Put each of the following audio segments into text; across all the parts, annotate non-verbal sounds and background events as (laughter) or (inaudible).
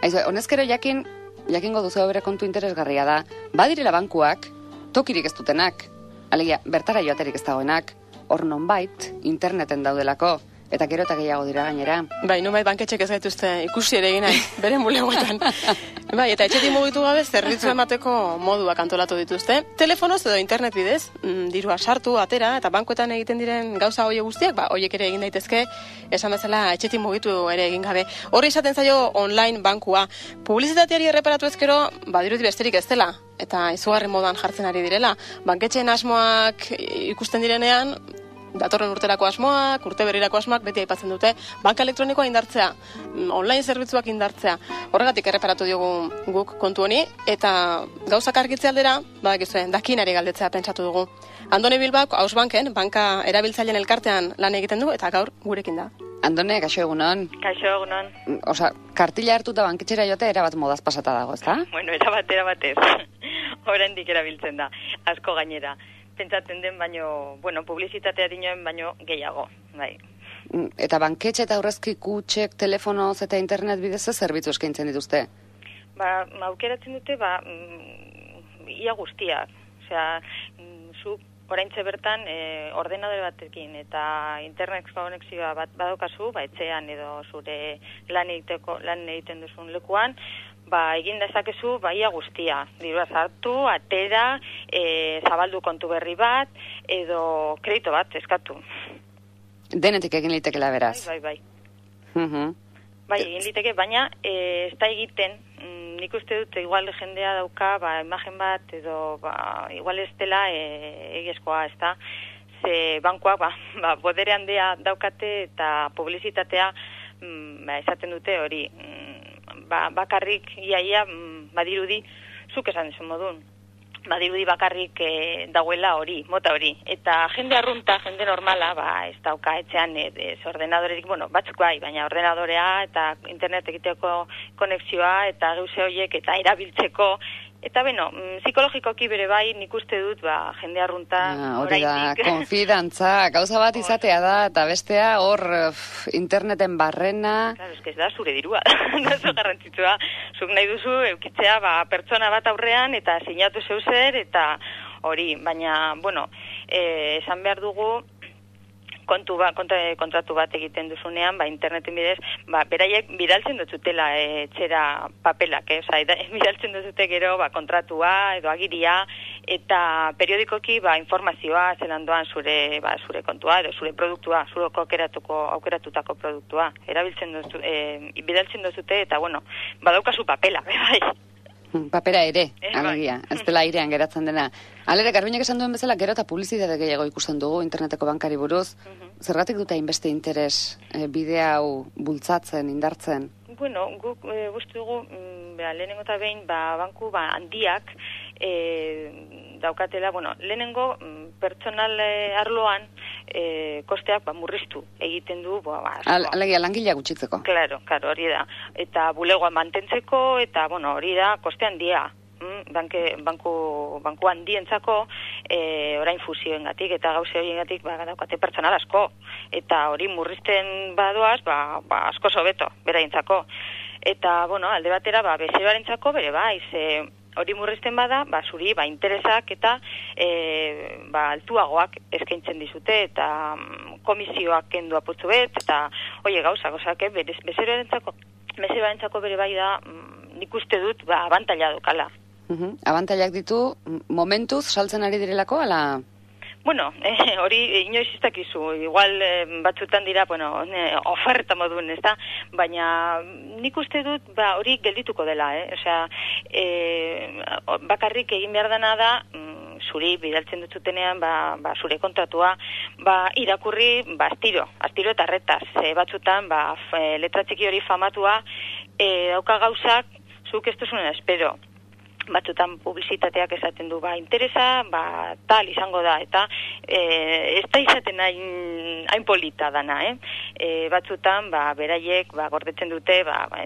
Aizu, honezkero jakin, jakingo duzu bere kontu interesgarria da, badirela bankuak, tokirik ez dutenak, alegia, bertara joaterik ez dagoenak, hor nonbait, interneten daudelako, eta gero eta gehiago dira gainera. Bai, nubait banketxek ez gaituzte ikusi ere egin nahi, beren bulegoetan. (laughs) bai, eta etxetik mugitu gabe zerbitzu emateko moduak antolatu dituzte. Telefonoz edo internet bidez, mm, dirua sartu, atera, eta bankoetan egiten diren gauza hoie guztiak, ba, hoiek ere egin daitezke, esan bezala etxetik mugitu ere egin gabe. Horri esaten zaio online bankua. Publizitateari erreparatu ezkero, badirudi besterik ez dela, eta izugarri modan jartzen ari direla. Banketxeen asmoak ikusten direnean, datorren urterako asmoak, urte berirako asmoak beti aipatzen dute, banka elektronikoa indartzea, mm, online zerbitzuak indartzea. Horregatik erreparatu diogu guk kontu honi eta gauzak argitze aldera, badakizue, dakinari galdetzea pentsatu dugu. Andone Bilbao Aus Banken banka erabiltzaileen elkartean lan egiten du eta gaur gurekin da. Andone, kaixo egunon. Kaixo egunon. Osa, kartila hartuta banketxera jote erabat modaz pasata dago, ezta? (laughs) Bueno, erabat, erabat ez. (laughs) Horendik erabiltzen da. Asko gainera pentsatzen den baino, bueno, publizitatea dinoen baino gehiago, bai. Mm, eta banketxe eta aurrezki kutxek, telefonoz eta internet bidez ez zerbitzu eskaintzen dituzte? Ba, aukeratzen dute, ba, mm, ia guztiak. Osea, mm, zu oraintze bertan e, ordenadore batekin eta internet konexioa bat badokazu, ba, etxean edo zure lan egiteko lan egiten duzun lekuan, ba, egin dezakezu baia guztia. Dirua zartu, atera, e, zabaldu kontu berri bat, edo kredito bat, eskatu. Denetik egin litekela beraz. Bai, bai, bai. Bai, egin liteke, baina e, ez da egiten, mm, nik uste dut, igual jendea dauka, ba, imagen bat, edo, ba, igual ez dela e, egizkoa, ez da, ze bankoak, ba, (laughs) ba, bodere handia daukate eta publizitatea, mm, ba, esaten dute hori, mm, ba, bakarrik iaia mm, badirudi zuk esan desu modun badirudi bakarrik e, dauela hori, mota hori. Eta jende arrunta, jende normala, ba, ez dauka etxean ez, ez ordenadorerik, bueno, batzuk bai, baina ordenadorea eta internet egiteko konexioa eta geuse horiek eta erabiltzeko Eta beno, mm, psikologikoki bere bai, nik uste dut, ba, jende arrunta. Ah, hori da, (laughs) konfidantza, gauza bat izatea da, eta bestea hor interneten barrena. Claro, ez da, zure dirua, (laughs) da zo garrantzitsua. Zuk nahi duzu, eukitzea, ba, pertsona bat aurrean, eta sinatu zeu zer, eta hori, baina, bueno, eh, esan behar dugu, kontu ba, kontra, kontratu bat egiten duzunean, ba, interneten bidez, ba, beraiek bidaltzen duzutela e, txera papelak, eh? Osa, (laughs) bidaltzen duzute gero ba, kontratua edo agiria, eta periodikoki ba, informazioa zelan doan zure, ba, zure kontua edo zure produktua, zure aukeratuko, aukeratutako produktua. Erabiltzen duzu, e, bidaltzen duzute, eta bueno, badaukazu papela, (laughs) bai. Papera ere, eh, alegia, ez dela airean geratzen dena. Alere, garbinak esan duen bezala, gero eta publizitate gehiago ikusten dugu interneteko bankari buruz. Mhm. Zergatik dute hainbeste interes e, bide hau bultzatzen, indartzen? Bueno, guk e, dugu, mm, lehenengo eta behin, ba, banku ba, handiak, e, daukatela, bueno, lehenengo mm, pertsonal arloan, e, kosteak ba, murriztu egiten du. Ba, ba, Alegia, langilea gutxitzeko. Claro, claro, hori da. Eta bulegoa mantentzeko, eta, bueno, hori da, koste handia. Mm, banke, banku, banku handientzako e, orain fusioen gatik, eta gauze horien gatik ba, daukate pertsonal asko. Eta hori murrizten badoaz, ba, ba, asko sobeto, beraintzako. Eta, bueno, alde batera, ba, bezeroaren bere bai, ze hori murrizten bada, ba, zuri, ba, interesak eta e, ba, altuagoak eskaintzen dizute, eta mm, komisioak kendu apurtu bet, eta, oie, gauza, gozak, eh, bezero erentzako, bere bai da, mm, nik uste dut, ba, abantalla dukala. Uh -huh. Abantailak ditu, momentuz, saltzen ari direlako, ala... Bueno, (laughs) eh, hori inoiz iztakizu, igual eh, batzutan dira, bueno, eh, oferta modun, ez da? Baina nik uste dut, ba, hori geldituko dela, eh? Osea, eh, bakarrik egin behar dena da, mm, zuri bidaltzen dutzutenean, ba, ba, zure kontratua, ba, irakurri, ba, astiro, astiro eta retaz, e, batzutan, ba, letra txiki hori famatua, e, dauka gauzak, zuk ez duzunen espero, batzutan publizitateak esaten du ba interesa, ba tal izango da eta eh ez da izaten hain hain polita dana, eh? E, batzutan ba beraiek ba gordetzen dute ba, ba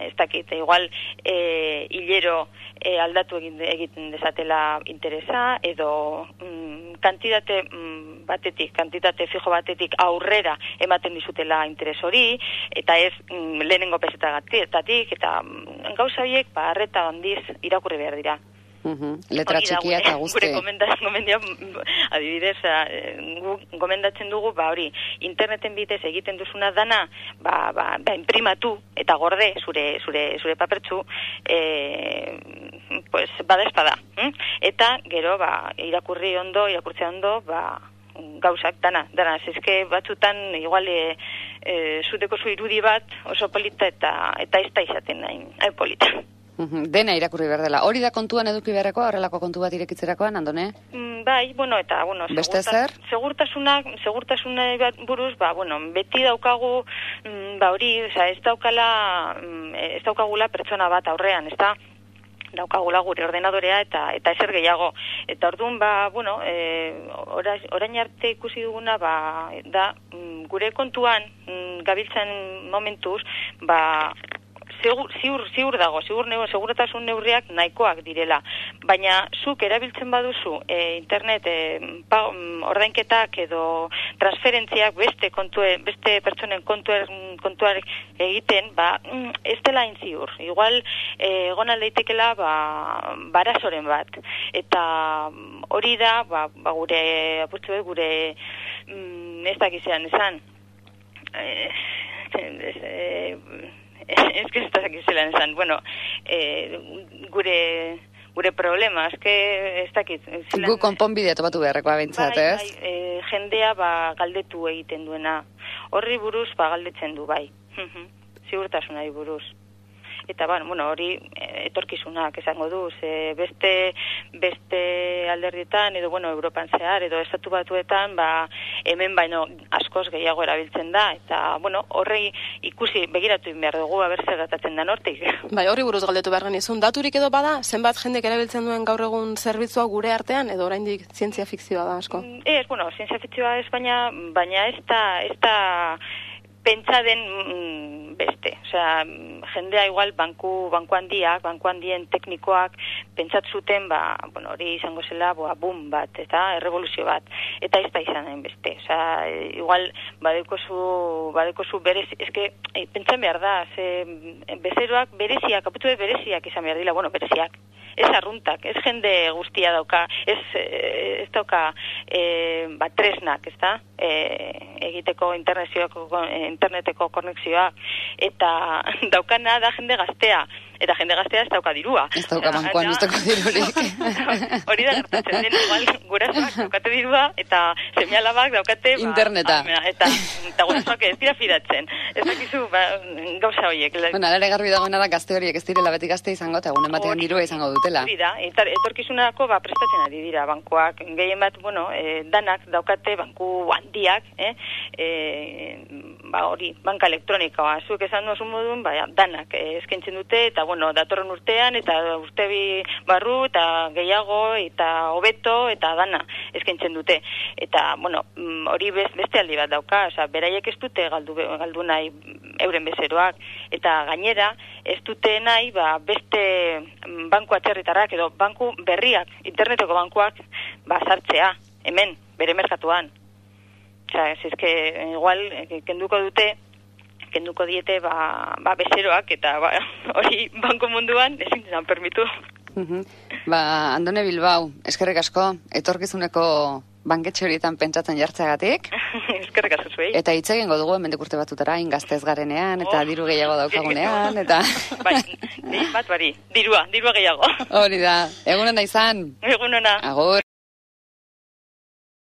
ez dakit, igual e, hilero e, aldatu egin, egiten desatela interesa, edo mm, kantitate mm, batetik, kantitate fijo batetik aurrera ematen dizutela interes hori, eta ez mm, lehenengo pesetagatik, eta mm, gauza horiek, ba, arreta handiz irakurri behar dira. -hmm. Letra txikia eta guzti. Gure gomendio, adibidez, gu gomendatzen dugu, ba hori, interneten bitez egiten duzuna dana, ba, ba, ba imprimatu eta gorde zure, zure, zure papertzu, e, pues, bada espada. Hm? Eta, gero, ba, irakurri ondo, irakurtzea ondo, ba, gauzak dana, dana, zizke batzutan igual e, e, zuteko zu irudi bat oso polita eta eta ez da izaten nahi, nahi polita. Dena irakurri behar dela. Hori da kontuan eduki beharreko, horrelako kontu bat irekitzerakoan, andone? Mm, bai, bueno, eta, bueno, Beste zer? segurtasunak, segurtasuna buruz, ba, bueno, beti daukagu, mm, ba, hori, oza, ez daukala, mm, ez daukagula pertsona bat aurrean, ez da? Daukagula gure ordenadorea eta eta ezer gehiago. Eta orduan, ba, bueno, e, orain arte ikusi duguna, ba, da, gure kontuan, gabiltzen momentuz, ba, ziur, ziur, ziur dago, ziur neu, seguratasun neurriak nahikoak direla. Baina zuk erabiltzen baduzu e, internet e, pa, mm, ordainketak edo transferentziak beste kontue, beste pertsonen kontuer, kontuar egiten, ba, mm, ez dela ziur. Igual, e, gona leitekela, ba, barazoren bat. Eta mm, hori da, ba, ba gure, apustu gure, mm, ez dakizean esan, eh, eh, ez (laughs) que ez da esan, bueno, eh, gure gure problema, ez que ez dakit. Gu konponbidea topatu beharrekoa bintzat, bai, ez? Bai, e, jendea ba galdetu egiten duena. Horri buruz ba galdetzen du, bai. Ziurtasunari buruz eta bueno, hori eh, etorkizunak esango du, ze beste beste alderdietan edo bueno, Europan zehar edo estatu batuetan, ba hemen baino askoz gehiago erabiltzen da eta bueno, horri ikusi begiratu behar dugu aber zer gertatzen da nortik. (laughs) Bai, horri buruz galdetu behar genizun, daturik edo bada, zenbat jendek erabiltzen duen gaur egun zerbitzua gure artean edo oraindik zientzia fikzioa da asko. Mm, ez, bueno, zientzia fikzioa Espainia, baina ez da, ez da pentsa den mm, beste. Osea, jendea igual banku, banku handiak, banku handien teknikoak pentsat zuten, ba, bueno, hori izango zela, boa, boom bat, eta errevoluzio bat. Eta ez da izan den beste. Osea, igual, badeko zu, badeko zu berez, eske, e, pentsan behar da, ze, bezeroak bereziak, aputu bereziak izan behar dila, bueno, bereziak, ez arruntak, ez jende guztia dauka, ez, eh, ez dauka e, ba, tresnak, ez da, e, egiteko interneteko konexioa, eta (laughs) daukana da jende gaztea, eta jende gaztea ez dauka dirua. Ez dauka bankoan ez dauka dirurik. (laughs) Hori da gertatzen den, igual gurasoak daukate dirua, eta semialabak daukate... Ba, Interneta. Ba, eta eta gurasoak ez dira fidatzen. Ez dakizu, ba, gauza horiek. Bueno, alare garbi dagoena da gazte horiek ez direla beti gazte izango, eta egunen batean dirua izango dutela. Hori da, etorkizunako ba, prestatzen ari dira bankoak. Gehien bat, bueno, e, danak daukate banku handiak, eh? E, ba, hori, banka elektronikoa. Zuek esan duzu modun, ba, danak eh, eskaintzen dute, eta bueno, datorren urtean, eta urtebi barru, eta gehiago, eta hobeto, eta dana eskaintzen dute. Eta, bueno, mm, hori beste aldi bat dauka, oza, beraiek ez dute galdu, galdu nahi euren bezeroak, eta gainera, ez dute nahi, ba, beste banku atzerritarrak, edo banku berriak, interneteko bankuak, ba, sartzea, hemen, bere merkatuan. Osa, ez ezke, igual, eh, kenduko dute, kenduko diete ba, ba bezeroak eta ba, (laughs) hori banko munduan ezin zan permitu. Ba, Andone Bilbao, eskerrik asko, etorkizuneko banketxe horietan pentsatzen jartzeagatik. (laughs) eskerrik asko zuei. Eta hitz egingo dugu hemendik urte batutara ingaztez garenean eta oh, diru gehiago (laughs) daukagunean eta (laughs) bai, bat bari, dirua, dirua gehiago. Hori da. Egunena izan. Egunena. Agur.